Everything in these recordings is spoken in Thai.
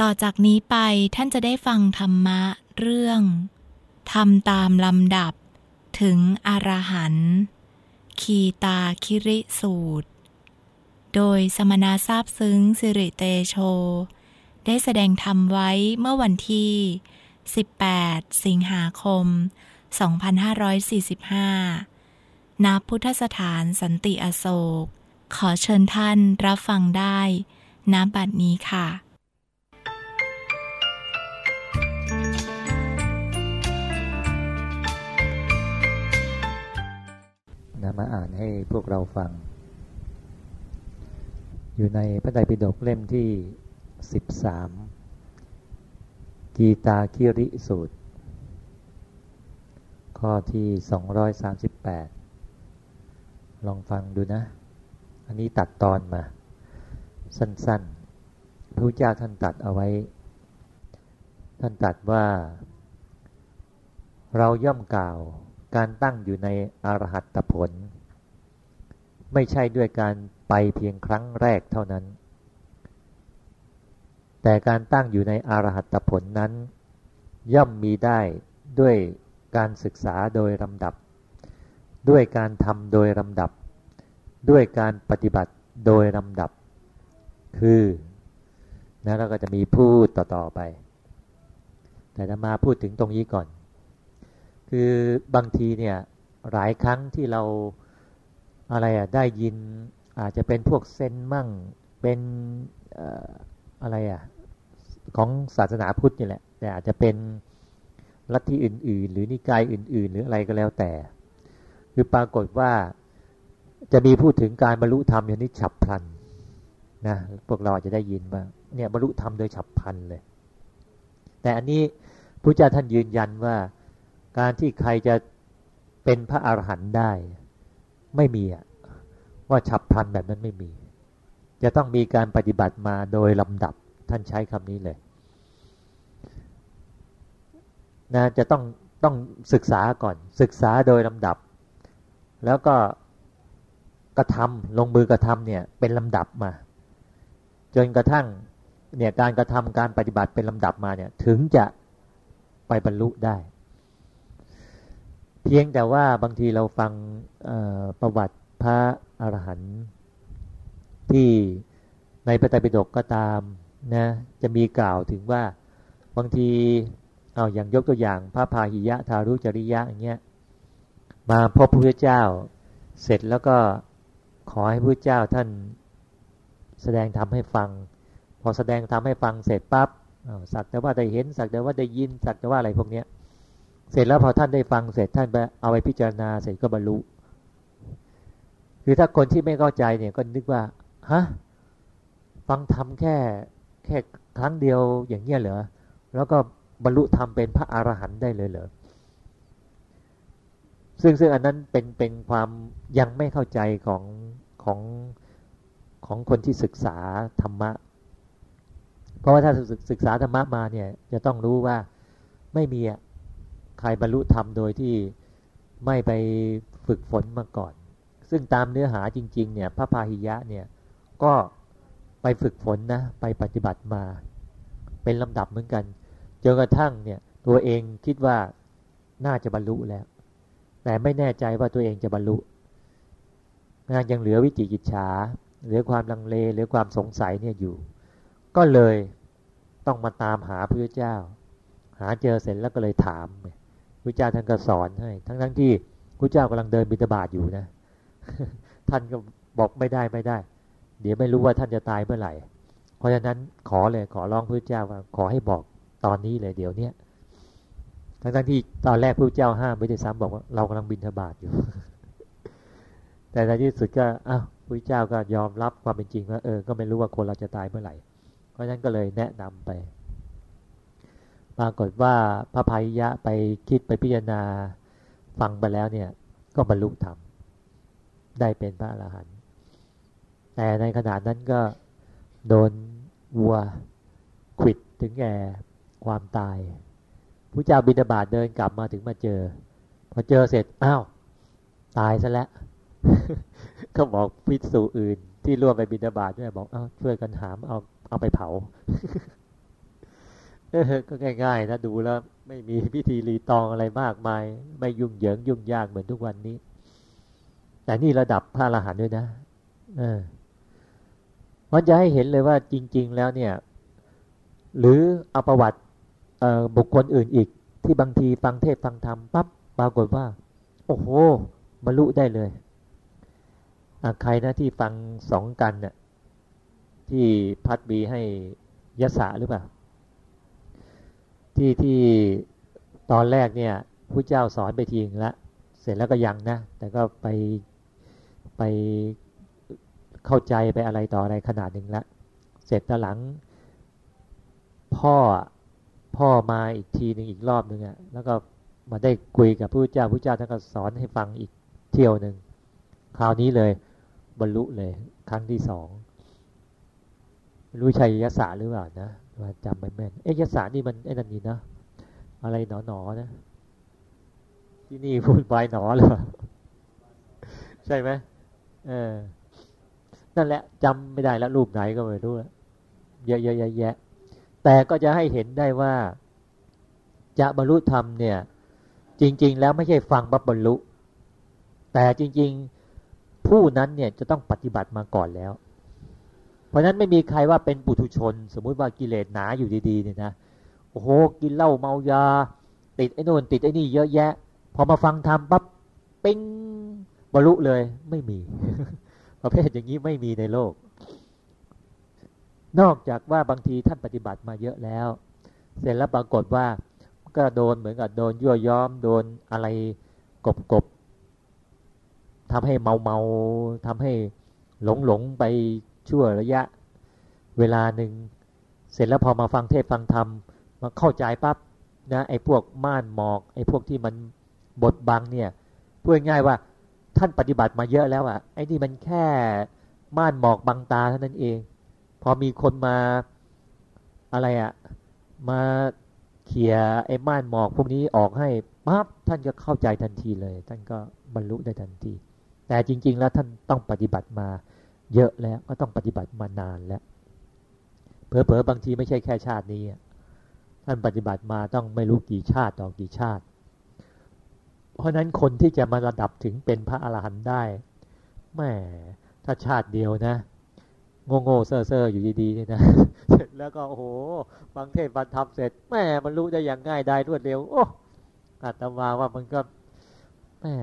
ต่อจากนี้ไปท่านจะได้ฟังธรรมะเรื่องทำตามลำดับ ถึงอรหันต์คีตาคิริสูตร โดยสมณะทราบซึ้งสิริเตโช ได้แสดงธรรมไว้เมื่อวันที่ 18 สิงหาคม 2545 ณ พุทธสถานสันติอโศก ขอเชิญท่านรับฟังได้ณบัดนี้ค่ะ นะมาอ่านให้พวกเราฟัง อยู่ในพระไตรปิฎกเล่มที่ 13 กีตาคิริสูตร ข้อที่ 238 ลองฟังดูนะ อันนี้ตัดตอนมา สั้นๆ พระเจ้าท่านตัดเอาไว้ ท่านตัดว่า เราย่อมกล่าว การตั้งอยู่ในอรหัตผล ไม่ใช่ด้วยการไปเพียงครั้งแรกเท่านั้น แต่การตั้งอยู่ในอรหัตผลนั้น ย่อมมีได้ด้วยการศึกษาโดยลำดับ ด้วยการทำโดยลำดับ ด้วยการปฏิบัติโดยลำดับ คือนะเราก็จะมีพูดต่อๆไป แต่จะมาพูดถึงตรงนี้ก่อน คือบางทีเนี่ยหลายครั้งที่เราอะไรอะได้ยินอาจจะเป็นพวกเซนมั่งเป็นอะไรอะของศาสนาพุทธนี่แหละ แต่อาจจะเป็นลัทธิอื่น ๆ หรือนิกายอื่น ๆ หรืออะไรก็แล้วแต่ คือปรากฏว่าจะมีพูดถึงการบรรลุธรรมอย่างนี้ฉับพลันนะพวกเราอาจจะได้ยินว่าเนี่ยบรรลุธรรมโดยฉับพลันเลย แต่อันนี้พระเจ้าท่านยืนยันว่า การที่ใครจะเป็นพระอาหารหันต์ได้ ไม่มีอะว่าฉับพลันแบบนั้นไม่มี จะต้องมีการปฏิบัติมาโดยลำดับท่านใช้คำนี้เลยนะจะต้องต้องศึกษาก่อน ศึกษาโดยลำดับ แล้วก็กระทำลงมือกระทำเนี่ยเป็นลำดับมา จนกระทั่งเนี่ยการกระทำการปฏิบัติเป็นลำดับมาเนี่ยถึงจะไปบรรลุได้ เพียงแต่ว่าบางทีเราฟังประวัติพระอรหันต์ที่ในพระไตรปิฎกก็ตามนะจะมีกล่าวถึงว่าบางทีเอาอย่างยกตัวอย่างพระพาหิยะทารุจริยะอย่างเงี้ยมาพบพระพุทธเจ้าเสร็จแล้วก็ขอให้พระเจ้าท่านแสดงทำให้ฟัง พอแสดงทำให้ฟังเสร็จปับ๊บสักแต่ว่าได้เห็นสักแต่ว่าได้ยินสักแต่ว่าอะไรพวกเนี้ย เสร็จแล้วพอท่านได้ฟังเสร็จท่านไปเอาไปพิจารณาเสร็จก็บรรลุคือถ้าคนที่ไม่เข้าใจเนี่ยก็นึกว่าฮะฟังทำแค่แค่ครั้งเดียวอย่างเงี้ยเหรอแล้วก็บรรลุธรรมเป็นพระอรหันต์ได้เลยเหรอซึ่งซึ่งอันนั้นเป็นเป็นความยังไม่เข้าใจของของของคนที่ศึกษาธรรมะ เพราะว่าถ้าศึกษาธรรมะมาเนี่ยจะต้องรู้ว่าไม่มีอะ ใครบรรลุธรรมโดยที่ไม่ไปฝึกฝนมาก่อน ซึ่งตามเนื้อหาจริง ๆ เนี่ยพระพาหิยะเนี่ยก็ไปฝึกฝนนะไปปฏิบัติมา เป็นลำดับเหมือนกันจนกระทั่งเนี่ยตัวเองคิดว่าน่าจะบรรลุแล้ว แต่ไม่แน่ใจว่าตัวเองจะบรรลุงานยังเหลือวิจิกิจฉาเหลือความลังเลเหลือความสงสัยเนี่ยอยู่ ก็เลยต้องมาตามหาพระเจ้า หาเจอเสร็จแล้วก็เลยถาม พระเจ้าท่านก็สอนให้ ทั้งทั้งที่พระเจ้ากำลังเดินบิณฑบาตอยู่นะ ท่านก็บอกไม่ได้ไม่ได้ เดี๋ยวไม่รู้ว่าท่านจะตายเมื่อไหร่ เพราะฉะนั้นขอเลยขอร้องพระเจ้าว่าขอให้บอกตอนนี้เลยเดี๋ยวเนี้ยทั้งทั้งที่ตอนแรกพระเจ้าห้ามไม่ได้ซ้ำบอกว่าเรากำลังบิณฑบาตอยู่ แต่ในที่สุดก็อ้าวพระเจ้าก็ยอมรับความเป็นจริงว่าเออ ก็ไม่รู้ว่าคนเราจะตายเมื่อไหร่ เพราะฉะนั้นก็เลยแนะนำไป ปรากฏว่าพระภัยยะไปคิดไปพิจารณาฟังไปแล้วเนี่ยก็บรรลุธรรมได้เป็นพระอรหันต์แต่ในขณะนั้นก็โดนวัวขิดถึงแก่ความตายพระเจ้าบิดาบาตเดินกลับมาถึงมาเจอ พอเจอเสร็จอ้าวตายซะแล้วก็บอกพิสูอื่น ที่ร่วมไปบิดาบาตด้วยบอกเอาช่วยกันหามเอาเอาไปเผา ก็ง่ายๆนะดูแล้วไม่มีพิธีรีตองอะไรมากมาย ไม่ยุ่งเหยิงยุ่งยากเหมือนทุกวันนี้ แต่นี่ระดับพระอรหันต์ด้วยนะเออมันจะให้เห็นเลยว่าจริง ๆ แล้วเนี่ย หรือเอาประวัติบุคคลอื่นอีก ที่บางทีฟังเทศฟังธรรมปั๊บปรากฏว่า โอ้โหบรรลุได้เลยใครนะที่ฟังสองกันเนี่ยที่พัดบีให้ยศหรือเปล่า ที่ที่ตอนแรกเนี่ยผู้เจ้าสอนไปทีนึงแล้วเสร็จแล้วก็ยังนะ แต่ก็ไปไปเข้าใจไปอะไรต่ออะไรขนาดหนึ่งแล้วเสร็จตหลัง พ่อพ่อมาอีกทีหนึ่งอีกรอบหนึ่งอะแล้วก็มาได้คุยกับผู้เจ้าผู้เจ้าท่านก็สอนให้ฟังอีกเที่ยวหนึ่งคราวนี้เลย บรรลุเลย ครั้งที่สองรู้ชัยยศาหรือเปล่านะ ว่าจำไม่แม่น เอ๊ยยศานี่มันไอ้นั่นนี่นะอะไรหนอหนอนะ ที่นี่พูดไปหนอเลยใช่ไหมเออ นั่นแหละจำไม่ได้แล้วรูปไหนก็ไม่รู้แล้วเยอะๆแยะแต่ก็จะให้เห็นได้ว่า จะบรรลุธรรมเนี่ย จริง ๆ แล้วไม่ใช่ฟังบับบรรลุ แต่จริง ๆ ผู้นั้นเนี่ยจะต้องปฏิบัติมาก่อนแล้ว เพราะนั้นไม่มีใครว่าเป็นปุถุชน สมมุติว่ากิเลสหนาอยู่ดีๆเนี่ยนะโอ้โหกินเหล้าเมายา ติดไอ้นู่นติดไอ้นี่เยอะแยะ พอมาฟังธรรมปั๊บปิ้งบรรลุเลยไม่มี ประเภทอย่างนี้ไม่มีในโลก นอกจากว่าบางทีท่านปฏิบัติมาเยอะแล้ว เสร็จแล้วปรากฏว่าก็โดนเหมือนกับโดนยั่วย้อมโดนอะไรกบกบทำให้เมาเมาทำให้หลงหลงไป ชั่วระยะเวลาหนึ่ง เสร็จแล้วพอมาฟังเทศฟังธรรมมาเข้าใจปั๊บนะไอ้พวกม่านหมอกไอ้พวกที่มันบดบังเนี่ยพูดง่ายว่าท่านปฏิบัติมาเยอะแล้วอะ่ะไอ้นี่มันแค่ม่านหมอกบังตาเท่านั้นเอง พอมีคนมาอะไรอะ่ะมาเขี่ยไอ้ม่านหมอกพวกนี้ออกให้ปั๊บท่านก็เข้าใจทันทีเลย ท่านก็บรรลุได้ทันที แต่จริง ๆ แล้วท่านต้องปฏิบัติมา เยอะแล้วก็ต้องปฏิบัติมานานแล้วเผลอๆบางทีไม่ใช่แค่ชาตินี้ท่านปฏิบัติมาต้องไม่รู้กี่ชาติต่อกี่ชาติ เพราะนั้นคนที่จะมาระดับถึงเป็นพระอรหันต์ได้แม่ถ้าชาติเดียวนะโง่โง่เซ่อเซ่ออยู่ดีๆนี่นะเสร็จแล้วก็โอ้โหฟังเทศฟังธรรมเสร็จแม่มันรู้ได้อย่างง่ายได้รวดเร็ว โอ้อาตมาว่ามันก็แม่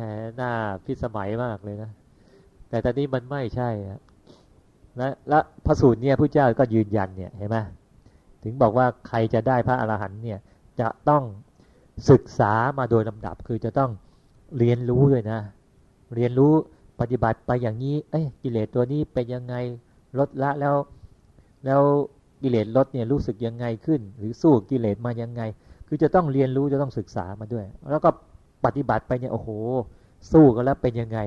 น่าพิสมัยมากเลยนะแต่ตอนนี้มันไม่ใช่ และและพระสูตรเนี่ยพระเจ้าก็ยืนยันเนี่ยเห็นไหมถึงบอกว่าใครจะได้พระอรหันต์เนี่ยจะต้องศึกษามาโดยลำดับคือจะต้องเรียนรู้ด้วยนะ เรียนรู้ปฏิบัติไปอย่างนี้ เอ้ยกิเลสตัวนี้เป็นยังไงลดละแล้ว แล้วกิเลสลดเนี่ยรู้สึกยังไงขึ้น หรือสู้กิเลสมายังไง คือจะต้องเรียนรู้จะต้องศึกษามาด้วย แล้วก็ปฏิบัติไปเนี่ยโอ้โห สู้กันแล้วเป็นยังไง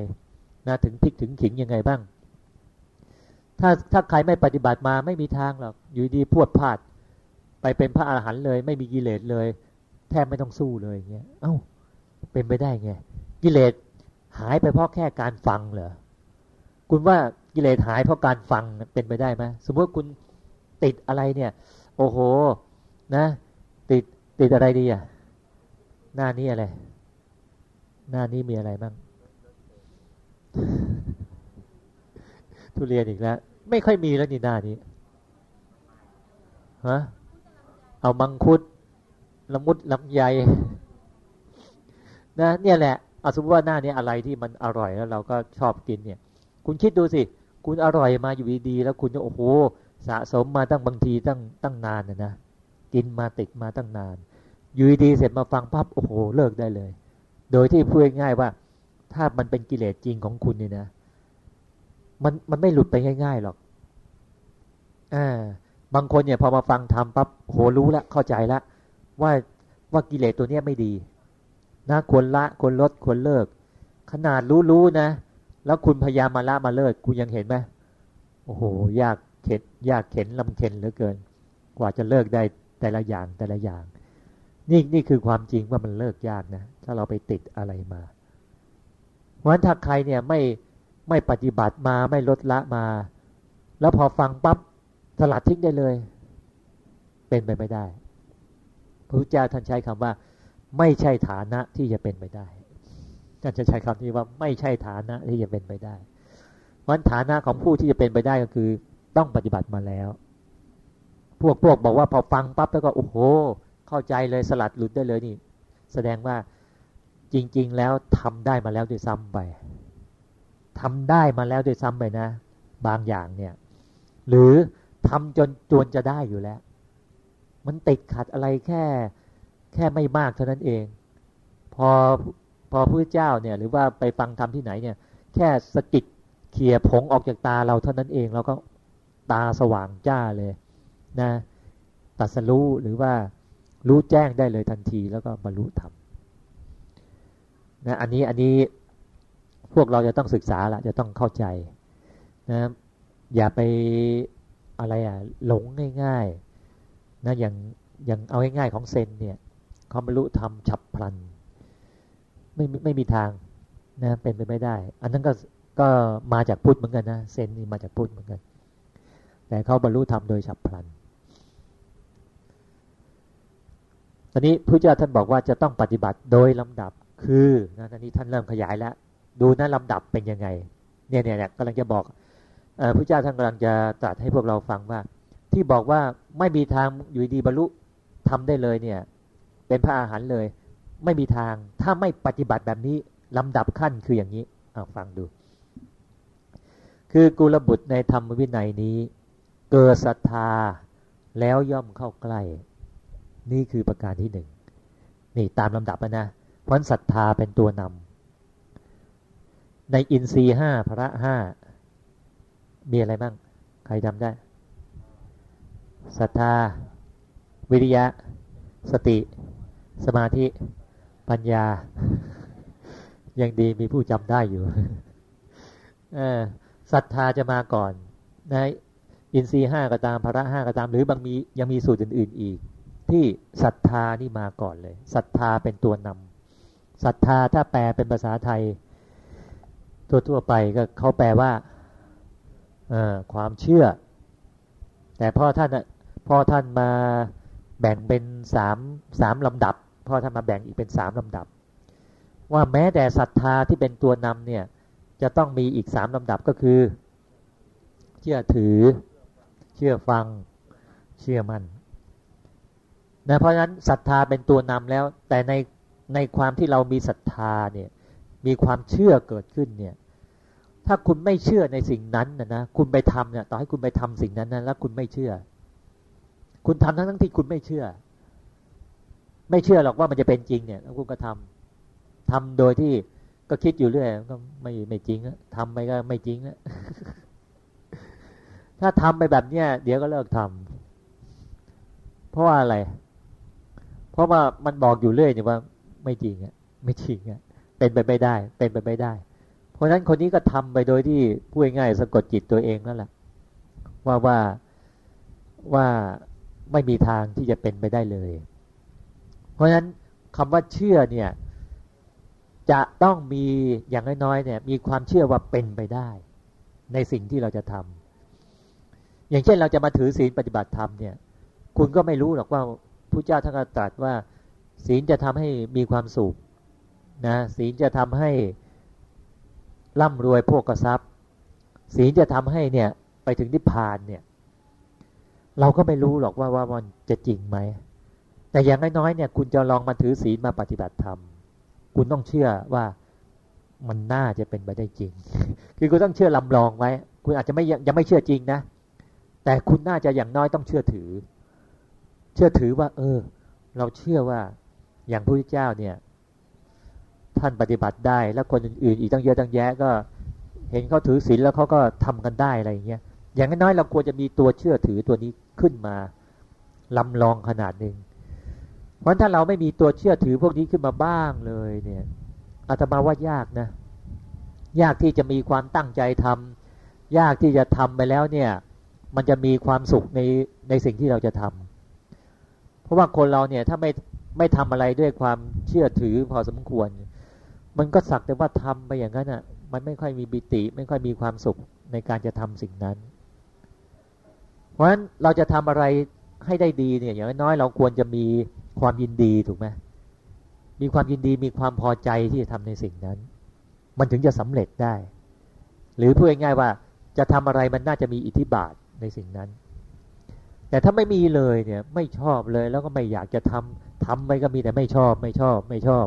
นะถึงพลิกถึงขิงยังไงบ้าง ถ้าถ้าใครไม่ปฏิบัติมาไม่มีทางหรอกอยู่ดีพวดพลาด ไปเป็นพระอาหารหันต์เลย ไม่มีกิเลสเลย แทบไม่ต้องสู้เลยเงี้ยเอ้า เป็นไปได้ไงกิเลสหายไปเพราะแค่การฟังเหรอคุณว่ากิเลสหายเพราะการฟังเป็นไปได้ไหมสมมติคุณติดอะไรเนี่ย โอ้โห นะ ติดติดอะไรดีอะหน้านี้อะไร หน้านี้มีอะไรบ้างทุเรียนอีกแล้ว ไม่ค่อยมีแล้วนี่หน้านี้ฮะเอามังคุดละมุดลำไยนะเนี่ยแหละเอาสมมติว่าหน้านี้อะไรที่มันอร่อยแล้ว เราก็ชอบกินเนี่ย คุณคิดดูสิ คุณอร่อยมาอยู่ดีๆแล้วคุณจะโอ้โหสะสมมาตั้งบางทีตั้งตั้งนานนะนะกินมาติดมาตั้งนาน อยู่ดีเสร็จมาฟังปั๊บโอ้โหเลิกได้เลย โดยที่พูดง่ายว่า ถ้ามันเป็นกิเลสจริงของคุณเนี่ยนะ มันมันไม่หลุดไปง่ายๆหรอกอ่าบางคนเนี่ยพอมาฟังทำปั๊บโหรู้แล้วเข้าใจแล้วว่าว่ากิเลสตัวเนี้ยไม่ดีนะควรละควรลดควรเลิก ขนาดรู้ๆนะ แล้วคุณพยายามมาละมาเลิกคุณยังเห็นไหมโอ้โหยากเข็ดยากเข็นลำเข็นเหลือเกิน กว่าจะเลิกได้แต่ละอย่างแต่ละอย่าง นี่นี่คือความจริงว่ามันเลิกยากนะ ถ้าเราไปติดอะไรมาเพราะฉะนั้นถ้าใครเนี่ยไม่ ไม่ปฏิบัติมาไม่ลดละมา แล้วพอฟังปั๊บสลัดทิ้งได้เลย เป็นไปไม่ได้ พระพุทธเจ้าท่านใช้คำว่า ไม่ใช่ฐานะที่จะเป็นไปได้ท่านจะใช้คำนี้ว่าไม่ใช่ฐานะที่จะเป็นไปได้วันฐานะของผู้ที่จะเป็นไปได้ก็คือ ต้องปฏิบัติมาแล้ว พวกพวกบอกว่าพอฟังปั๊บแล้วก็โอ้โห เข้าใจเลยสลัดหลุดได้เลยนี่ แสดงว่าจริง ๆ แล้วทำได้มาแล้วด้วยซ้ำไป ทำได้มาแล้วด้วยซ้ำไปนะ บางอย่างเนี่ย หรือทำจนจวนจะได้อยู่แล้ว มันติดขัดอะไรแค่แค่ไม่มากเท่านั้นเอง พอพอพระเจ้าเนี่ย หรือว่าไปฟังธรรมที่ไหนเนี่ย แค่สกิดเขี่ยผงออกจากตาเราเท่านั้นเองเราก็ตาสว่างจ้าเลยนะตัดสรู้หรือว่ารู้แจ้งได้เลยทันทีแล้วก็บรรลุธรรมนะอันนี้อันนี้ พวกเราจะต้องศึกษาละจะต้องเข้าใจนะอย่าไปอะไรอะหลงง่ายๆนะอย่างอย่างเอาง่ายๆของเซนเนี่ยเขาบรรลุธรรมฉับพลัน ไม่ไม่มีทางนะเป็นไปไม่ได้ อันนั้นก็ก็มาจากพุทธเหมือนกันนะเซนนี่มาจากพุทธเหมือนกัน แต่เขาบรรลุธรรมโดยฉับพลันตอนนี้พระเจ้าท่านบอกว่าจะต้องปฏิบัติโดยลำดับคือนะตอนนี้ท่านเริ่มขยายแล้ว ดูนะลำดับเป็นยังไง เนี่ยเนี่ยเนี่ยกำลังจะบอกพระเจ้าท่านกำลังจะตรัสให้พวกเราฟังว่า ที่บอกว่าไม่มีทางอยู่ดีบรรลุทำได้เลยเนี่ย เป็นพระอาหารเลย ไม่มีทางถ้าไม่ปฏิบัติแบบนี้ลำดับขั้นคืออย่างนี้อฟังดู คือกุลบุตรในธรรมวินัยนี้ เกิดศรัทธาแล้วย่อมเข้าใกล้ นี่คือประการที่หนึ่งนี่ตามลำดับนะเพราะศรัทธาเป็นตัวนำ ในอินทรีห้าพระห้ามีอะไรบ้าง ใครจำได้ศรัทธา วิริยะ สติ สมาธิ ปัญญา ยังดีมีผู้จำได้อยู่ศรัทธาจะมาก่อนนะอินทรีห้าก็ตามพระห้าก็ตาม หรือบางมียังมีสูตรอื่น ๆ อีก ที่ศรัทธานี่มาก่อนเลยศรัทธาเป็นตัวนำศรัทธาถ้าแปลเป็นภาษาไทย ทั่วๆไปก็เขาแปลว่าความเชื่อ แต่พ่อท่านพ่อท่านมาแบ่งเป็นสามสามลำดับพ่อท่านมาแบ่งอีกเป็นสามลำดับ ว่าแม้แต่ศรัทธาที่เป็นตัวนำเนี่ยจะต้องมีอีกสามลำดับก็คือ เชื่อถือ เชื่อฟัง เชื่อมัน่นนะเพราะฉะนั้นศรัทธาเป็นตัวนำแล้ว แต่ในในความที่เรามีศรัทธาเนี่ย มีความเชื่อเกิดขึ้นเนี่ย ถ้าคุณไม่เชื่อในสิ่งนั้นนะนะคุณไปทำเนี่ย ต่อให้คุณไปทำสิ่งนั้นนะแล้วคุณไม่เชื่อ คุณทำทั้งทั้งที่คุณไม่เชื่อ ไม่เชื่อหรอกว่ามันจะเป็นจริงเนี่ย แล้วคุณก็ทำทำโดยที่ก็คิดอยู่เรื่อยก็ไม่ไม่จริงอะทำไปก็ไม่จริงอะถ้าทำไปแบบเนี้ยเดี๋ยวก็เลิกทำเพราะว่าอะไร เพราะว่ามันบอกอยู่เรื่อยเนี่ยว่า ไม่จริงอะไม่จริงอะ เป็นไปไม่ได้ เป็นไปไม่ได้ เพราะฉะนั้นคนนี้ก็ทำไปโดยที่พูดง่ายสะกดจิตตัวเองนั่นแหละว่าว่าว่าไม่มีทางที่จะเป็นไปได้เลย เพราะฉะนั้นคำว่าเชื่อเนี่ยจะต้องมีอย่างน้อยๆเนี่ยมีความเชื่อว่าเป็นไปได้ ในสิ่งที่เราจะทำอย่างเช่นเราจะมาถือศีลปฏิบัติธรรมเนี่ย คุณก็ไม่รู้หรอกว่าพระเจ้าท่านก็ตรัสว่า ศีลจะทำให้มีความสุข นะศีลจะทำให้ร่ำรวยพวกกระซับศีลจะทำให้เนี่ยไปถึงนิพพานเนี่ย เราก็ไม่รู้หรอกว่าว่ามันจะจริงไหม แต่อย่างน้อยๆเนี่ย คุณจะลองมาถือศีลมาปฏิบัติธรรม คุณต้องเชื่อว่ามันน่าจะเป็นไปได้จริง คือคุณต้องเชื่อลำลองไว้ คุณอาจจะไม่ยังไม่เชื่อจริงนะ แต่คุณน่าจะอย่างน้อยต้องเชื่อถือ เชื่อถือว่า เออ เราเชื่อว่าอย่างพระพุทธเจ้าเนี่ย ท่านปฏิบัติได้ แล้วคนอื่นๆ อีกตั้งเยอะตั้งแยะก็ เห็นเขาถือศีลแล้วเขาก็ทำกันได้อะไรอย่างเงี้ยอย่างน้อยเราควรจะมีตัวเชื่อถือตัวนี้ขึ้นมาลำลองขนาดหนึ่งเพราะถ้าเราไม่มีตัวเชื่อถือพวกนี้ขึ้นมาบ้างเลยเนี่ยอาตมาว่ายากนะ ยากที่จะมีความตั้งใจทำยากที่จะทำไปแล้วเนี่ย มันจะมีความสุขในในสิ่งที่เราจะทำเพราะว่าคนเราเนี่ยถ้าไม่ไม่ทำอะไรด้วยความเชื่อถือพอสมควร มันก็สักแต่ว่าทำไปอย่างนั้นอะ มันไม่ค่อยมีบิติ ไม่ค่อยมีความสุขในการจะทำสิ่งนั้น เพราะฉะนั้นเราจะทำอะไรให้ได้ดีเนี่ย อย่างน้อยเราควรจะมีความยินดีถูกไหมมีความยินดีมีความพอใจที่จะทำในสิ่งนั้น มันถึงจะสำเร็จได้ หรือพูดง่ายๆว่าจะทำอะไรมันน่าจะมีอิทธิบาทในสิ่งนั้น แต่ถ้าไม่มีเลยเนี่ย ไม่ชอบเลยแล้วก็ไม่อยากจะทำทำไปก็มีแต่ไม่ชอบ ไม่ชอบ ไม่ชอบ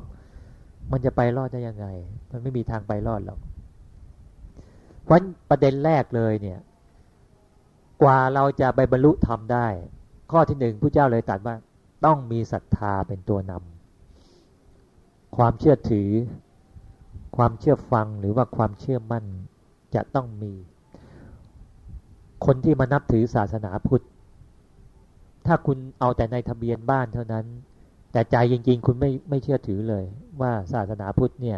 มันจะไปรอดได้ยังไง มันไม่มีทางไปรอดหรอกเพราะประเด็นแรกเลยเนี่ย กว่าเราจะไปบรรลุทำได้ ข้อที่หนึ่งผู้เจ้าเลยตรัสว่า ต้องมีศรัทธาเป็นตัวนำความเชื่อถือ ความเชื่อฟังหรือว่าความเชื่อมั่นจะต้องมี คนที่มานับถือศาสนาพุทธ ถ้าคุณเอาแต่ในทะเบียนบ้านเท่านั้น แต่ใจจริง ๆ คุณไม่ไม่เชื่อถือเลย ว่าศาสนาพุทธเนี่ย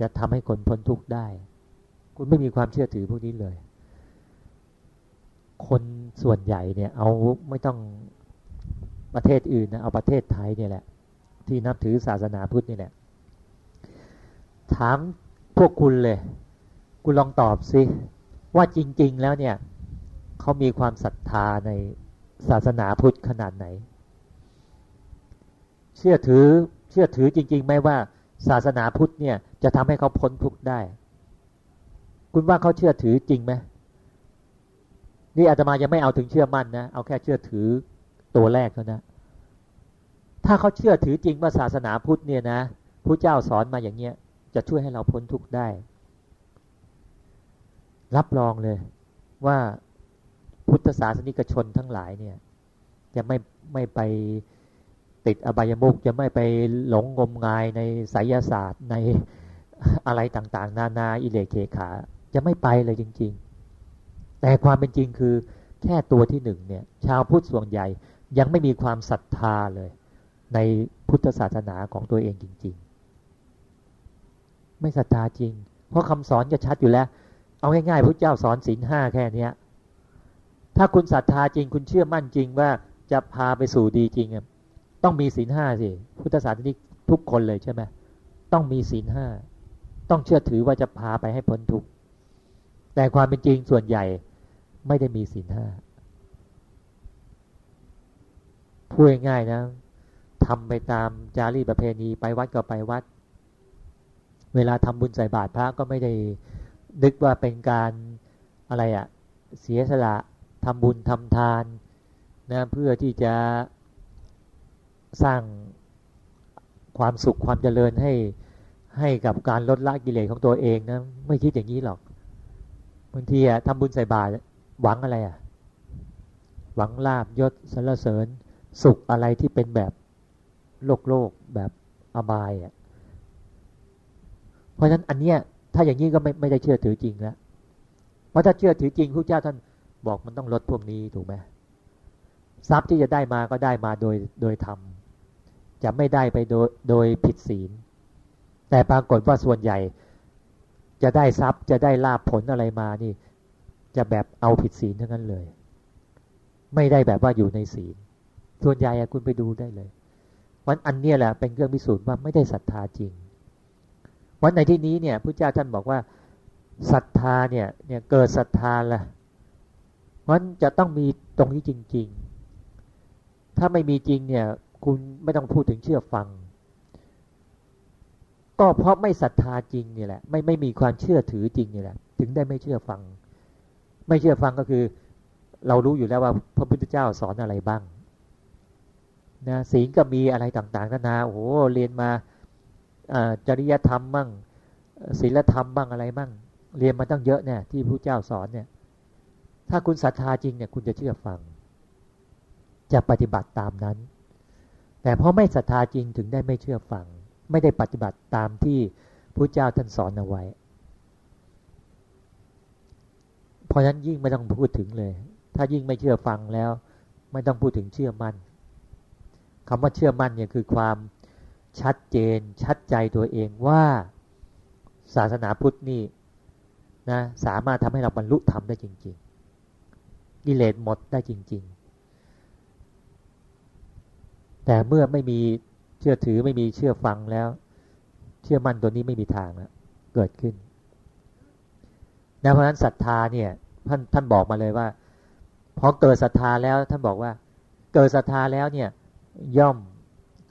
จะทำให้คนพ้นทุกข์ได้ คุณไม่มีความเชื่อถือพวกนี้เลย คนส่วนใหญ่เนี่ย เอาไม่ต้องประเทศอื่นนะเอาประเทศไทยเนี่ยแหละ ที่นับถือศาสนาพุทธนี่แหละ ถามพวกคุณเลย คุณลองตอบสิว่าจริง ๆ แล้วเนี่ยเขามีความศรัทธาในศาสนาพุทธขนาดไหน เชื่อถือเชื่อถือจริงๆไหมว่าศาสนาพุทธเนี่ยจะทำให้เขาพ้นทุกข์ได้ คุณว่าเขาเชื่อถือจริงไหมนี่อาตมายังไม่เอาถึงเชื่อมั่นนะเอาแค่เชื่อถือตัวแรกเท่านะถ้าเขาเชื่อถือจริงว่าศาสนาพุทธเนี่ยนะผู้เจ้าสอนมาอย่างเงี้ย จะช่วยให้เราพ้นทุกข์ได้ รับรองเลยว่าพุทธศาสนิกชนทั้งหลายเนี่ย จะไม่ไม่ไป ติดอบายมุกจะไม่ไปหลงงมงายในไสยศาสตร์ในอะไรต่างๆ นานาอิเลเคขา จะไม่ไปเลยจริง ๆ แต่ความเป็นจริงคือแค่ตัวที่หนึ่งเนี่ย ชาวพุทธส่วนใหญ่ยังไม่มีความศรัทธาเลย ในพุทธศาสนาของตัวเองจริง ๆ ไม่ศรัทธาจริง เพราะคำสอนจะชัดอยู่แล้ว เอาง่ายๆพระเจ้าสอนศีลห้าแค่เนี้ยถ้าคุณศรัทธาจริง คุณเชื่อมั่นจริงว่าจะพาไปสู่ดีจริง ต้องมีศีลห้าสิพุทธศาสนิกทุกคนเลยใช่ไหมต้องมีศีลห้าต้องเชื่อถือว่าจะพาไปให้พ้นทุกข์แต่ความเป็นจริงส่วนใหญ่ไม่ได้มีศีลห้าพูดง่ายๆนะทำไปตามจารีประเพณีไปวัดก็ไปวัด เวลาทำบุญใส่บาตรพระก็ไม่ได้นึกว่าเป็นการอะไรอะ่ะเสียสละทำบุญทำทานนะเพื่อที่จะ สร้างความสุขความเจริญให้ให้กับการลดละกิเลสของตัวเองนะไม่คิดอย่างนี้หรอกบางทีอะทำบุญใส่บาตรหวังอะไรอะหวังลาบยศสรรเสริญ สุขอะไรที่เป็นแบบโลกโลกแบบอบายอะเพราะฉะนั้นอันเนี้ยถ้าอย่างนี้ก็ไม่ไม่ได้เชื่อถือจริงแล้วเพราะถ้าเชื่อถือจริงพระเจ้าท่านบอกมันต้องลดพวกนี้ถูกไหมทรัพย์ที่จะได้มาก็ได้มาโดยโดยธรรม จะไม่ได้ไปโดยโดยผิดศีล แต่ปรากฏว่าส่วนใหญ่ จะได้ทรัพย์จะได้ลาบผลอะไรมานี่ จะแบบเอาผิดศีลทั้งนั้นเลย ไม่ได้แบบว่าอยู่ในศีล ส่วนใหญ่คุณไปดูได้เลยวันอันเนี้ยแหละเป็นเครื่องพิสูจน์ว่าไม่ได้ศรัทธาจริง วันในที่นี้เนี่ยพระเจ้าท่านบอกว่าศรัทธาเนี่ยเนี่ยเกิดศรัทธาละมันจะต้องมีตรงนี้จริง ๆ ถ้าไม่มีจริงเนี่ย คุณไม่ต้องพูดถึงเชื่อฟัง ก็เพราะไม่ศรัทธาจริงนี่แหละ ไม่ไม่มีความเชื่อถือจริงนี่แหละ ถึงได้ไม่เชื่อฟัง ไม่เชื่อฟังก็คือ เรารู้อยู่แล้วว่าพระพุทธเจ้าสอนอะไรบ้างนะศีลก็มีอะไรต่างๆนานาโอ้โหเรียนมาจริยธรรมบ้างศีลธรรมบ้างอะไรบ้างเรียนมาตั้งเยอะเนี่ยที่พระเจ้าสอนเนี่ย ถ้าคุณศรัทธาจริงเนี่ยคุณจะเชื่อฟัง จะปฏิบัติตามนั้น แต่เพราะไม่ศรัทธาจริงถึงได้ไม่เชื่อฟัง ไม่ได้ปฏิบัติตามที่พระเจ้าท่านสอนเอาไว้ เพราะฉะนั้นยิ่งไม่ต้องพูดถึงเลย ถ้ายิ่งไม่เชื่อฟังแล้ว ไม่ต้องพูดถึงเชื่อมั่นคำว่าเชื่อมั่นเนี่ยคือความชัดเจน ชัดใจตัวเองว่าศาสนาพุทธนี่นะสามารถทำให้เราบรรลุธรรมได้จริงๆกิเลสหมดได้จริง ๆ แต่เมื่อไม่มีเชื่อถือไม่มีเชื่อฟังแล้ว เชื่อมั่นตัวนี้ไม่มีทางแล้วเกิดขึ้นนะเพราะฉะนั้นศรัทธาเนี่ยท่านท่านบอกมาเลยว่าพอเกิดศรัทธาแล้วท่านบอกว่า เกิดศรัทธาแล้วเนี่ย ย่อม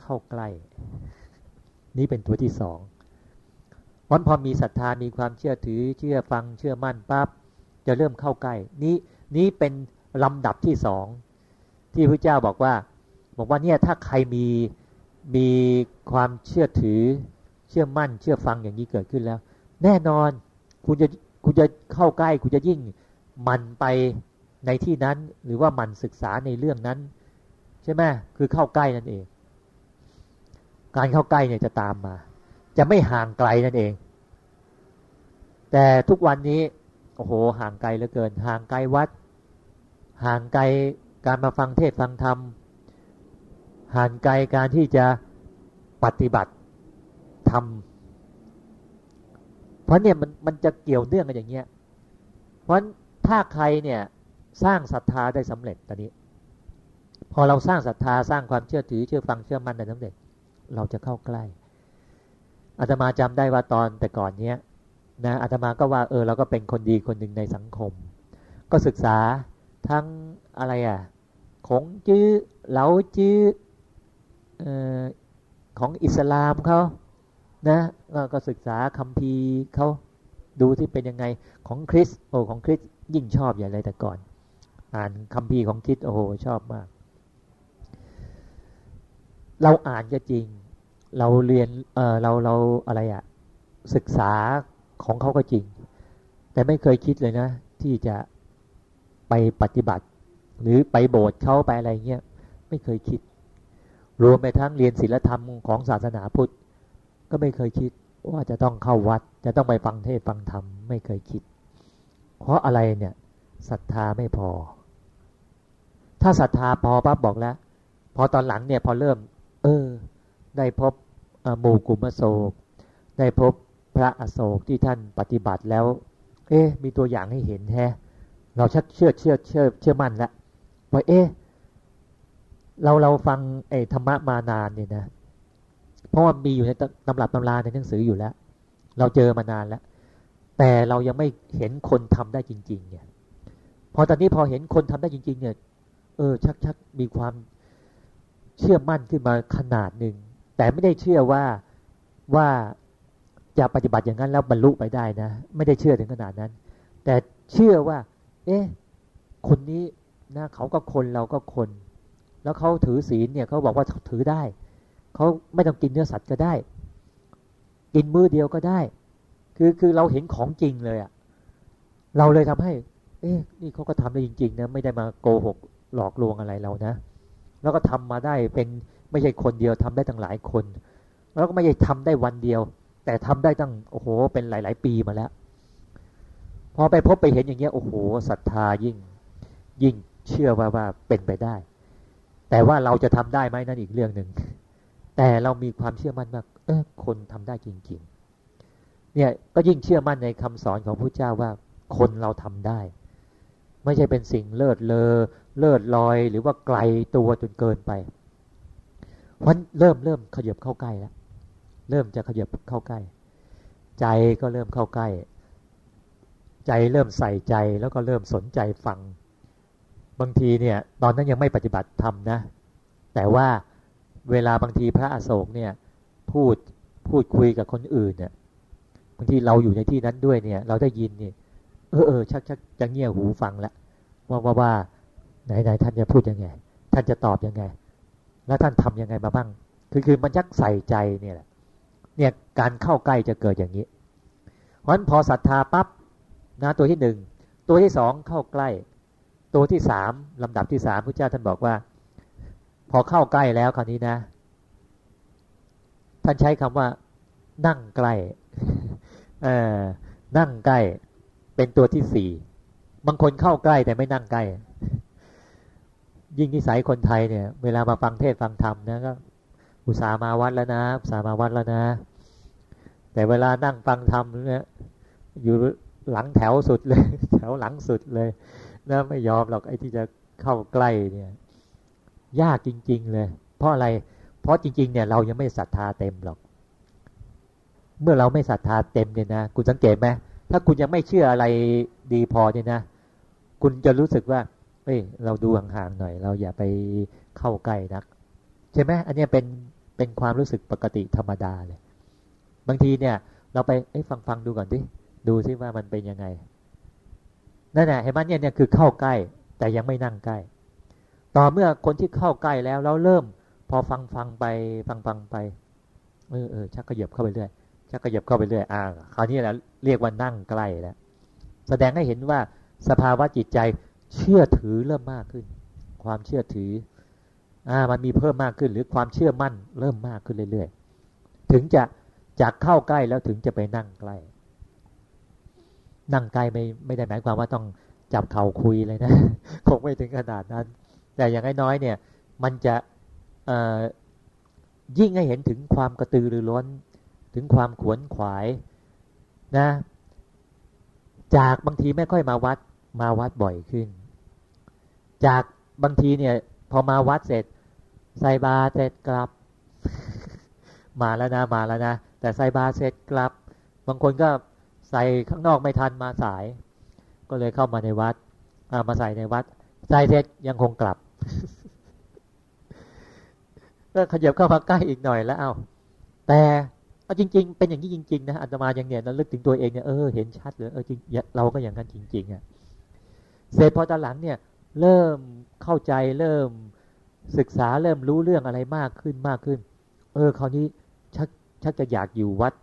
เข้าใกล้ นี่เป็นตัวที่สองวันพอมีศรัทธามีความเชื่อถือ เชื่อฟังเชื่อมั่นปั๊บจะเริ่มเข้าใกล้ นี้นี้เป็นลำดับที่สองที่พระเจ้าบอกว่า บอกว่าเนี่ยถ้าใครมีมีความเชื่อถือเชื่อมั่นเชื่อฟังอย่างนี้เกิดขึ้นแล้ว แน่นอนคุณจะคุณจะเข้าใกล้คุณจะยิ่งมันไปในที่นั้น หรือว่ามันศึกษาในเรื่องนั้น ใช่ไหมคือเข้าใกล้นั่นเอง การเข้าใกล้เนี่ยจะตามมา จะไม่ห่างไกลนั่นเอง แต่ทุกวันนี้โอ้โหห่างไกลเหลือเกิน ห่างไกลวัด ห่างไกลการมาฟังเทศฟังธรรม ห่างไกลการที่จะปฏิบัติทำเพราะเนี่ยมันมันจะเกี่ยวเนื่องกันอย่างเงี้ยเพราะถ้าใครเนี่ยสร้างศรัทธาได้สำเร็จตอนนี้ พอเราสร้างศรัทธาสร้างความเชื่อถือเชื่อฟังเชื่อมั่นได้สำเร็จ เราจะเข้าใกล้อาตมาจำได้ว่าตอนแต่ก่อนเนี้ยนะอาตมาก็ว่าเออเราก็เป็นคนดีคนหนึ่งในสังคม ก็ศึกษาทั้งอะไรอะ ของจื้อเหลาจื้อ ของอิสลามเขานะก็ศึกษาคัมภีร์เขาดูที่เป็นยังไงของคริสโอของคริสยิ่งชอบอย่างไรแต่ก่อน อ่านคัมภีร์ของคริสโอ้โหชอบมาก เราอ่านก็จริง เราเรียนเออเราเราอะไรอะศึกษาของเขาก็จริง แต่ไม่เคยคิดเลยนะ ที่จะไปปฏิบัติ หรือไปโบสถ์เขาไปอะไรเงี้ยไม่เคยคิด รวมไปทั้งเรียนศีลธรรมของศาสนาพุทธ ก็ไม่เคยคิดว่าจะต้องเข้าวัด จะต้องไปฟังเทศฟังธรรมไม่เคยคิด เพราะอะไรเนี่ยศรัทธาไม่พอ ถ้าศรัทธาพอปั๊บบอกแล้ว พอตอนหลังเนี่ยพอเริ่ม เออ ได้พบหมู่กลุ่มโศก ได้พบพระอโศกที่ท่านปฏิบัติแล้ว เอ๊มีตัวอย่างให้เห็นแฮเราชักเชื่อเชื่อเชื่อเชื่อมั่นแล้วว่าเอ๊ เราเราฟังไอ้ธรรมะมานานเนี่ยนะ เพราะว่ามีอยู่ในตำรับตำราในหนังสืออยู่แล้ว เราเจอมานานแล้ว แต่เรายังไม่เห็นคนทำได้จริง ๆ เนี่ยพอตอนนี้พอเห็นคนทำได้จริง ๆ เนี่ย เออ ชักชักมีความเชื่อมั่นขึ้นมาขนาดหนึ่งแต่ไม่ได้เชื่อว่าว่าจะปฏิบัติอย่างนั้นแล้วบรรลุไปได้นะ ไม่ได้เชื่อถึงขนาดนั้น แต่เชื่อว่า เอ๊ะคนนี้นะเขาก็คนเราก็คน แล้วเขาถือศีลเนี่ยเขาบอกว่าถือได้เขาไม่ต้องกินเนื้อสัตว์ก็ได้ กินมือเดียวก็ได้ คือคือเราเห็นของจริงเลยอะเราเลยทำให้ เอ๊ะนี่เขาก็ทำได้จริงๆนะไม่ได้มาโกหกหลอกลวงอะไรเรานะ แล้วก็ทำมาได้เป็นไม่ใช่คนเดียวทำได้ตั้งหลายคน แล้วก็ไม่ใช่ทำได้วันเดียว แต่ทำได้ตั้งโอ้โห เป็นหลาย ๆ ปีมาแล้ว พอไปพบไปเห็นอย่างเงี้ยโอ้โหศรัทธายิ่ง ยิ่งเชื่อว่าว่าเป็นไปได้ แต่ว่าเราจะทำได้ไหมนั่นอีกเรื่องหนึ่ง แต่เรามีความเชื่อมั่นว่าเออคนทำได้จริง ๆ เนี่ยก็ยิ่งเชื่อมั่นในคำสอนของพระเจ้าว่าคนเราทำได้ ไม่ใช่เป็นสิ่งเลิศเลอเลิศลอย หรือว่าไกลตัวจนเกินไปมันเริ่มเริ่มขยับเข้าใกล้แล้วเริ่มจะขยับเข้าใกล้ ใจก็เริ่มเข้าใกล้ ใจเริ่มใส่ใจแล้วก็เริ่มสนใจฟัง บางทีเนี่ยตอนนั้นยังไม่ปฏิบัติธรรมนะ แต่ว่าเวลาบางทีพระอโศกเนี่ยพูดพูดคุยกับคนอื่นเนี่ยบางทีเราอยู่ในที่นั้นด้วยเนี่ย เราได้ยินนี่เออเออชักชักจะเงี่ยหูฟังละว่าว่าว่าไหนไหนท่านจะพูดยังไง ท่านจะตอบยังไง แล้วท่านทํำยังไงมาบ้าง คือคือมันชักใส่ใจเนี่ยแหละเนี่ยการเข้าใกล้จะเกิดอย่างนี้เพราะฉะนั้นพอศรัทธาปั๊บนะตัวที่หนึ่งตัวที่สองเข้าใกล้ ตัวที่สามลำดับที่สามพระเจ้าท่านบอกว่า พอเข้าใกล้แล้วคราวนี้นะ ท่านใช้คำว่า นั่งใกล้เออนั่งใกล้ เป็นตัวที่สี่บางคนเข้าใกล้แต่ไม่นั่งใกล้ ยิ่งนิสัยคนไทยเนี่ย เวลามาฟังเทศฟังธรรมนะก็อุตส่าห์มาวัดแล้วนะอุตส่าห์มาวัดแล้วนะ แต่เวลานั่งฟังธรรมเนี่ยอยู่หลังแถวสุดเลย แถวหลังสุดเลย นะไม่ยอมหรอกไอ้ที่จะเข้าใกล้เนี่ย ยากจริง ๆ เลย เพราะอะไร เพราะจริง ๆ เนี่ย เรายังไม่ศรัทธาเต็มหรอก เมื่อเราไม่ศรัทธาเต็มเนี่ยนะคุณสังเกตไหมถ้าคุณยังไม่เชื่ออะไรดีพอเนี่ยนะคุณจะรู้สึกว่าเฮ้ย เราดูห่างๆหน่อย เราอย่าไปเข้าใกล้นัก ใช่ไหมอันนี้เป็นเป็นความรู้สึกปกติธรรมดาเลย บางทีเนี่ย เราไปฟังฟังดูก่อนดิดูซิว่ามันเป็นยังไง นั่นแหละเห็นไหมเนี่ยเนี่ยคือเข้าใกล้ แต่ยังไม่นั่งใกล้ ต่อเมื่อคนที่เข้าใกล้แล้วเราเริ่ม พอฟังฟังไปฟังฟังไปเออเออชักกระเยบเข้าไปเรื่อยชักกระเยบเข้าไปเรื่อยอ่าคราวนี้แหละเรียกว่านั่งใกล้แล้วแสดงให้เห็นว่าสภาวะจิตใจเชื่อถือเริ่มมากขึ้น ความเชื่อถืออ่ามันมีเพิ่มมากขึ้น หรือความเชื่อมั่นเริ่มมากขึ้นเรื่อยๆถึงจะจากเข้าใกล้แล้วถึงจะไปนั่งใกล้ นั่งใกล้ไม่ไม่ได้หมายความว่าต้องจับเข่าคุยเลยนะ คงไม่ถึงขนาดนั้น แต่อย่างน้อยเนี่ย มันจะยิ่งให้เห็นถึงความกระตือรือร้น ถึงความขวนขวายนะ จากบางทีไม่ค่อยมาวัดมาวัดบ่อยขึ้น จากบางทีเนี่ย พอมาวัดเสร็จใส่บาเสร็จกลับ มาแล้วนะมาแล้วนะแต่ใส่บาเสร็จกลับ บางคนก็ ใส่ข้างนอกไม่ทันมาสาย ก็เลยเข้ามาในวัดามาใส่ในวัด ใส่เสร็จยังคงกลับก็ขยับเข้ามาใกล้อีกหน่อยแล้วเอาแต่เอาจริง ๆ เป็นอย่างนี้จริง ๆ นะอาตมาอย่างเนี้ยเราลึกถึงตัวเองเนี่ยเออเห็นชัดเลยเออจริงเราก็อย่างนั้นจริง ๆอะเสร็จพอตอนหลังเนี่ย เริ่มเข้าใจเริ่มศึกษาเริ่มรู้เรื่องอะไรมากขึ้นมากขึ้น เออคราวนี้ชักชักจะอยากอยู่วัด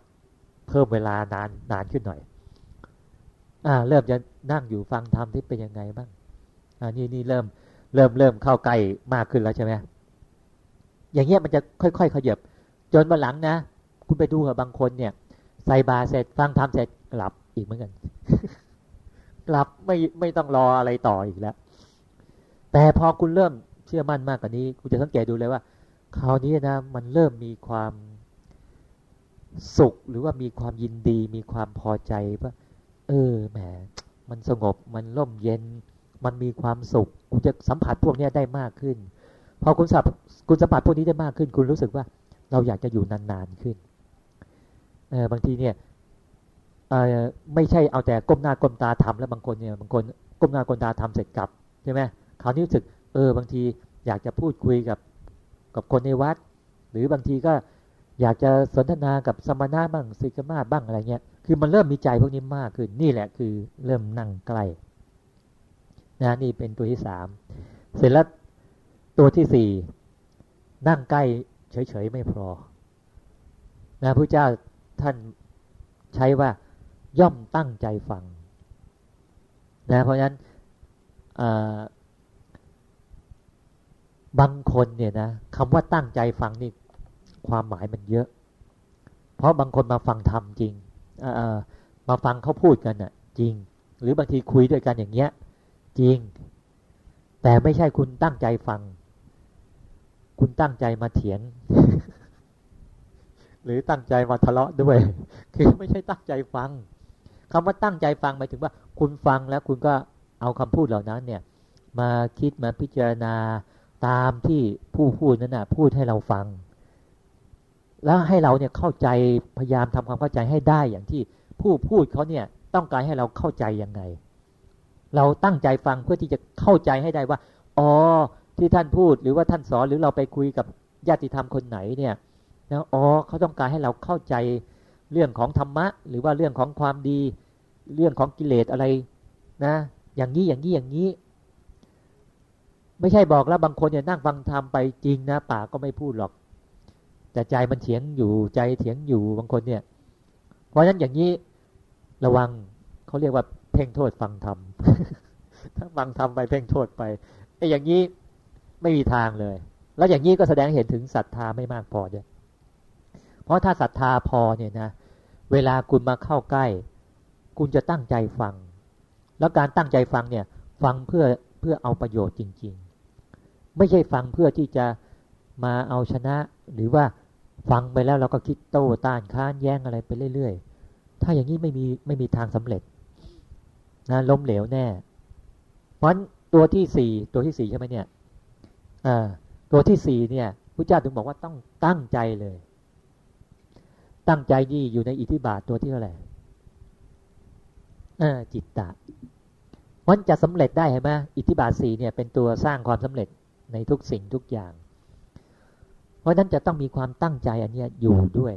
เพิ่มเวลานานนานขึ้นหน่อย อ่า เริ่มจะนั่งอยู่ฟังธรรมที่เป็นยังไงบ้าง อ่านี่นี่เริ่ม เริ่มเริ่มเข้าใกล้มากขึ้นแล้วใช่ไหมอย่างเงี้ยมันจะค่อยๆขยับจนมาหลังนะคุณไปดูกับบางคนเนี่ย ใส่บาเสร็จฟังทำเสร็จกลับอีกเหมือนกันกลับไม่ไม่ต้องรออะไรต่ออีกแล้ว แต่พอคุณเริ่มเชื่อมั่นมากกว่านี้ คุณจะสังเกตดูเลยว่าคราวนี้นะมันเริ่มมีความ สุขหรือว่ามีความยินดี มีความพอใจว่า เออแหมมันสงบมันร่มเย็น มันมีความสุขคุณจะสัมผัสพวกนี้ได้มากขึ้นพอคุณสัมคุณสัมผัสพวกนี้ได้มากขึ้น คุณรู้สึกว่าเราอยากจะอยู่นานๆขึ้นเออบางทีเนี่ยเออไม่ใช่เอาแต่ก้มหน้าก้มตาทำแล้วบางคนเนี่ยบางคนก้มหน้าก้มตาทำเสร็จกลับใช่ไหมคราวนี้รู้สึกเออบางทีอยากจะพูดคุยกับกับคนในวัด หรือบางทีก็ อยากจะสนทนากับสมณะบ้างสิกมาบ้างอะไรเงี้ย คือมันเริ่มมีใจพวกนี้มากขึ้น นี่แหละคือเริ่มนั่งใกล้นะนี่เป็นตัวที่สามเสร็จแล้วตัวที่สี่นั่งใกล้เฉยๆไม่พอนะพระเจ้าท่านใช้ว่าย่อมตั้งใจฟังนะเพราะฉะนั้นบางคนเนี่ยนะคำว่าตั้งใจฟังนี่ ความหมายมันเยอะ เพราะบางคนมาฟังธรรมจริงมาฟังเขาพูดกันน่ะจริง หรือบางทีคุยด้วยกันอย่างเงี้ย จริง แต่ไม่ใช่คุณตั้งใจฟัง คุณตั้งใจมาเถียง หรือตั้งใจมาทะเลาะด้วย คือไม่ใช่ตั้งใจฟังคำว่าตั้งใจฟังหมายถึงว่า คุณฟังแล้วคุณก็เอาคำพูดเหล่านั้นเนี่ย มาคิดมาพิจารณาตามที่ผู้พูดนั้นนะพูดให้เราฟัง แล้วให้เราเนี่ยเข้าใจพยายามทำความเข้าใจให้ได้อย่างที่ผู้พูดเขาเนี่ยต้องการให้เราเข้าใจยังไง เราตั้งใจฟังเพื่อที่จะเข้าใจให้ได้ว่าอ๋อที่ท่านพูดหรือว่าท่านสอนหรือเราไปคุยกับญาติธรรมคนไหนเนี่ยนะอ๋อเขาต้องการให้เราเข้าใจเรื่องของธรรมะ หรือว่าเรื่องของความดี เรื่องของกิเลสอะไรนะ อย่างนี้อย่างนี้อย่างนี้ ไม่ใช่บอกแล้วบางคนเนี่ยนั่งฟังธรรมไปจริงนะปากก็ไม่พูดหรอก แต่ใจมันเถียงอยู่ใจเถียงอยู่บางคนเนี่ย เพราะฉะนั้นอย่างนี้ระวังเขาเรียกว่าเพ่งโทษฟังธรรมถ้าฟังธรรมไปเพ่งโทษไปไอ้อย่างนี้ไม่มีทางเลย แล้วอย่างนี้ก็แสดงเห็นถึงศรัทธาไม่มากพอด้วยเพราะถ้าศรัทธาพอเนี่ยนะเวลาคุณมาเข้าใกล้ คุณจะตั้งใจฟัง แล้วการตั้งใจฟังเนี่ย ฟังเพื่อเพื่อเอาประโยชน์จริง ๆ ไม่ใช่ฟังเพื่อที่จะมาเอาชนะหรือว่า ฟังไปแล้วเราก็คิดโต้ต้านค้านแย้งอะไรไปเรื่อยๆ ถ้าอย่างนี้ไม่มีไม่มีทางสำเร็จนะล้มเหลวแน่ เพราะตัวที่สี่ตัวที่สี่ใช่ไหมเนี่ยตัวที่สี่เนี่ยพระเจ้าถึงบอกว่าต้องตั้งใจเลย ตั้งใจนี่อยู่ในอิทธิบาทตัวที่เท่าไหร่จิตตะมันจะสำเร็จได้เห็นไหมอิทธิบาทสี่เนี่ยเป็นตัวสร้างความสำเร็จในทุกสิ่งทุกอย่าง เพราะนั้นจะต้องมีความตั้งใจอันเนี้ยอยู่ด้วย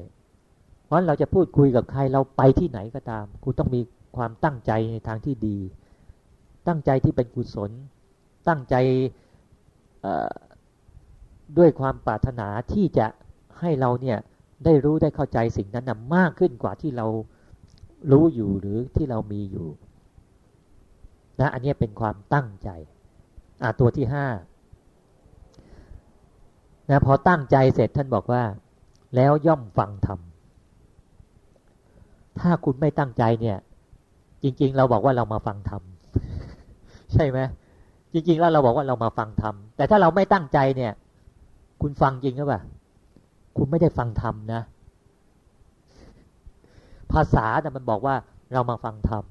เพราะเราจะพูดคุยกับใครเราไปที่ไหนก็ตาม คุณต้องมีความตั้งใจในทางที่ดี ตั้งใจที่เป็นกุศล ตั้งใจด้วยความปรารถนาที่จะให้เราเนี่ยได้รู้ได้เข้าใจสิ่งนั้นนะมากขึ้นกว่าที่เรารู้อยู่หรือที่เรามีอยู่นะอันนี้เป็นความตั้งใจ อ่าตัวที่ห้า นะพอตั้งใจเสร็จท่านบอกว่า แล้วย่อมฟังธรรมถ้าคุณไม่ตั้งใจเนี่ย จริง ๆ เราบอกว่าเรามาฟังธรรมใช่ไหมจริง ๆ แล้วเราบอกว่าเรามาฟังธรรมแต่ถ้าเราไม่ตั้งใจเนี่ย คุณฟังจริงหรือเปล่าคุณไม่ได้ฟังธรรมนะ ภาษาแต่มันบอกว่าเรามาฟังธรรม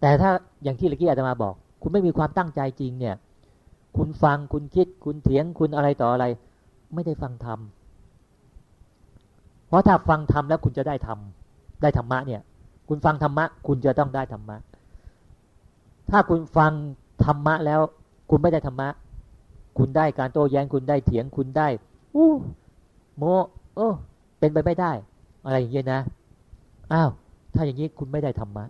แต่ถ้าอย่างที่เมื่อกี้อาจจะมาบอก คุณไม่มีความตั้งใจจริงเนี่ย คุณฟังคุณคิด คุณเถียงคุณอะไรต่ออะไร ไม่ได้ฟังธรรม เพราะถ้าฟังธรรมแล้วคุณจะได้ธรรมได้ธรรมะเนี่ย คุณฟังธรรมะ คุณจะต้องได้ธรรมะ ถ้าคุณฟังธรรมะแล้ว คุณไม่ได้ธรรมะ คุณได้การโต้แย้งคุณได้เถียงคุณได้อู้โมโอ้เป็นไปไม่ได้ อะไรอย่างเงี้ยนะอ้าวถ้าอย่างนี้คุณไม่ได้ธรรมะ